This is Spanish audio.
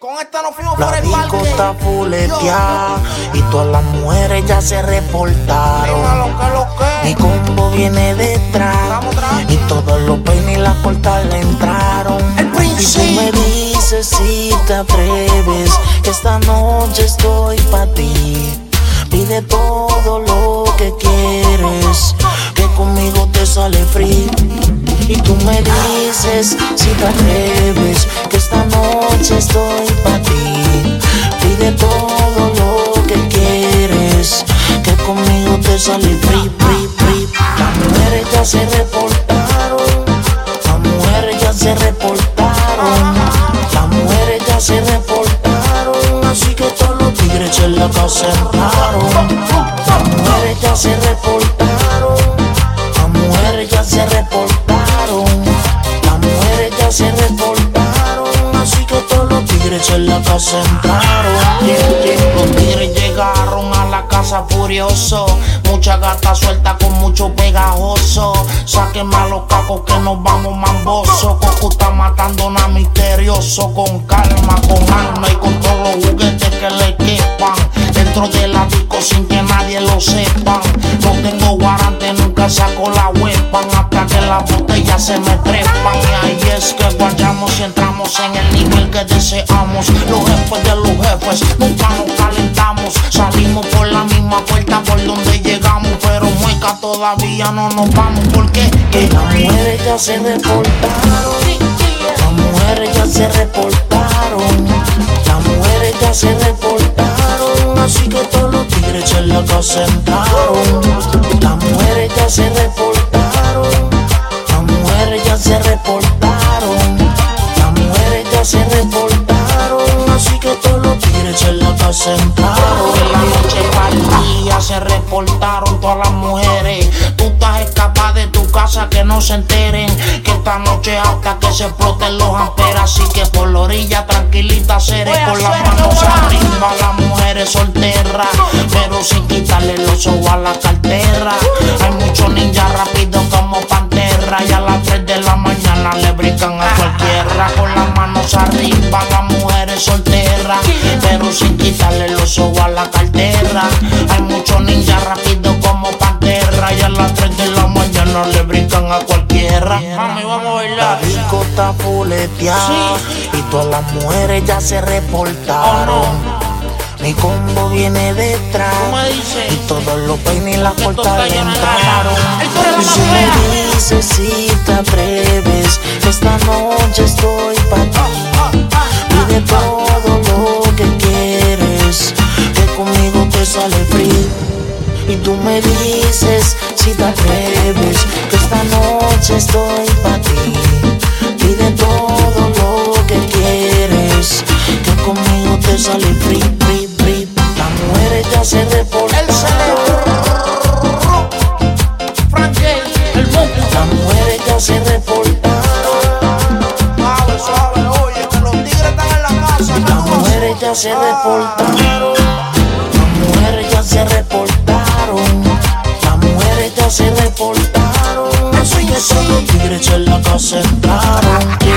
Con esta nos fuimos La por el disco parque. está fuleteada y todas las mujeres ya se reportaron. Dímelo, ¿qué lo que? Mi combo viene detrás y todos los peines y las puertas le entraron. El y tú me dices si te atreves que esta noche estoy para ti. Pide todo lo que quieres, que conmigo te sale free. Y tú me dices si te atreves sale free, free, free. Las mujeres ya se reportaron, las mujeres ya se reportaron, las mujeres ya se reportaron, así que todos los tigres en la casa entraron. Las mujeres ya se reportaron, las mujeres ya se reportaron, las mujeres ya se reportaron, así que todos los tigres en la casa entraron. Yeah, yeah. Los tigres llegaron furioso, mucha gata suelta con mucho pegajoso. Sáquenme a los cacos que nos vamos mamboso. Coco está matando a misterioso con calma, con alma y con todos los juguetes que le quepan. Dentro de la disco sin que nadie lo sepa. No tengo guarante, nunca saco la weapon hasta que las botellas se me trepan. Y ahí es que guayamos y entramos en el nivel que deseamos. Los jefes de los jefes, nunca todavía no nos vamos. porque Que las mujeres ya se reportaron. Las mujeres ya se reportaron. Las mujeres ya se reportaron. Así que todos los tigres en la casa entraron. Las mujeres ya se reportaron. Las mujeres ya se reportaron. Las mujeres ya se reportaron. Así que todos los tigres en la casa entraron. En la noche se reportaron todas las mujeres. Tú estás escapada de tu casa que no se enteren. Que esta noche hasta que se exploten los amperes. Así que por la orilla tranquilita seré con las manos arriba. Las mujeres solteras, pero sin quitarle los ojos a la cartera. Hay muchos ninjas rápidos como pantera. Y a las 3 de la mañana le brincan a cualquiera. Con las manos arriba, las mujeres solteras, pero sin quitarle los ojos a la cartera. Ninjas rápidos como pantera. Y a las 3 de la mañana le brincan a cualquiera. Mami, vamos a La bailar. disco está fuleteada y todas las mujeres ya se reportaron. Mi combo viene detrás y todos los peines y las puertas le entraron. la si me dices si te atreves, que esta noche estoy para ti. Pide todo lo que quieres, que conmigo te sale free. Y tú me dices si te atreves, que esta noche estoy para ti. Pide todo lo que quieres, que conmigo te sale free, free, free. Las mujeres ya se El reportaron. Las mujeres ya se reportaron. Suave, suave, oye, que los tigres están en la casa. Las mujeres ya se reportaron. Mujeres ya se reportaron. Así que todos los tigres en la casa entraron.